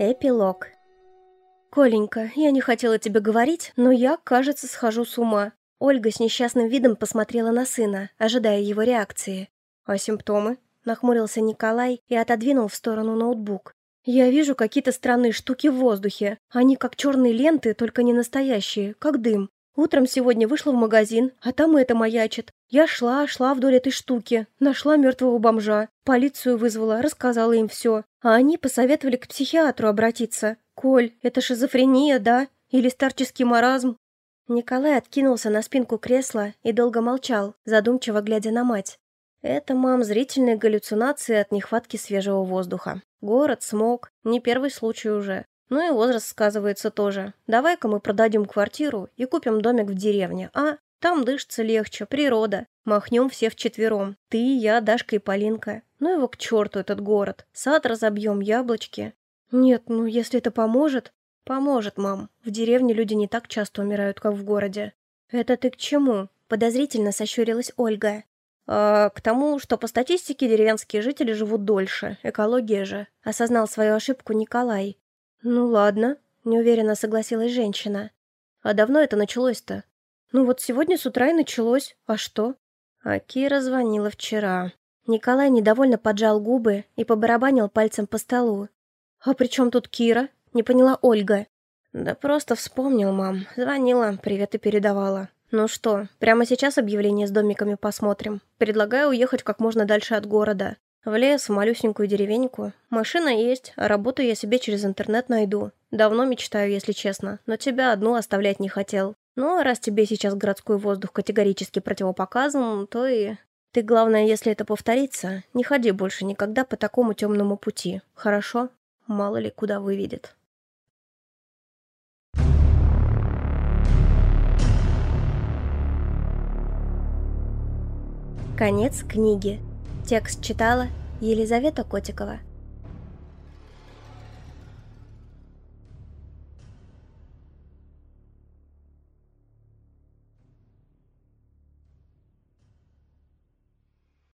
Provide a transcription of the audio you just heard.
Эпилог. «Коленька, я не хотела тебе говорить, но я, кажется, схожу с ума». Ольга с несчастным видом посмотрела на сына, ожидая его реакции. «А симптомы?» – нахмурился Николай и отодвинул в сторону ноутбук. «Я вижу какие-то странные штуки в воздухе. Они как черные ленты, только не настоящие, как дым. Утром сегодня вышла в магазин, а там это маячит. Я шла, шла вдоль этой штуки, нашла мертвого бомжа, полицию вызвала, рассказала им все. А они посоветовали к психиатру обратиться. «Коль, это шизофрения, да? Или старческий маразм?» Николай откинулся на спинку кресла и долго молчал, задумчиво глядя на мать. «Это, мам, зрительные галлюцинации от нехватки свежего воздуха. Город, смог, не первый случай уже. Ну и возраст сказывается тоже. Давай-ка мы продадим квартиру и купим домик в деревне, а? Там дышится легче, природа. Махнем все вчетвером. Ты, я, Дашка и Полинка. Ну его к черту этот город. Сад разобьем, яблочки. Нет, ну если это поможет... Поможет, мам. В деревне люди не так часто умирают, как в городе. Это ты к чему? Подозрительно сощурилась Ольга. А, к тому, что по статистике деревенские жители живут дольше. Экология же. Осознал свою ошибку Николай. Ну ладно, неуверенно согласилась женщина. А давно это началось-то? Ну вот сегодня с утра и началось. А что? А Кира звонила вчера. Николай недовольно поджал губы и побарабанил пальцем по столу. «А при чем тут Кира?» — не поняла Ольга. «Да просто вспомнил, мам. Звонила, привет и передавала. Ну что, прямо сейчас объявление с домиками посмотрим. Предлагаю уехать как можно дальше от города. В лес, в малюсенькую деревеньку. Машина есть, а работу я себе через интернет найду. Давно мечтаю, если честно, но тебя одну оставлять не хотел. Ну, а раз тебе сейчас городской воздух категорически противопоказан, то и... Ты, главное, если это повторится, не ходи больше никогда по такому темному пути, хорошо? Мало ли куда выведет. Конец книги. Текст читала Елизавета Котикова.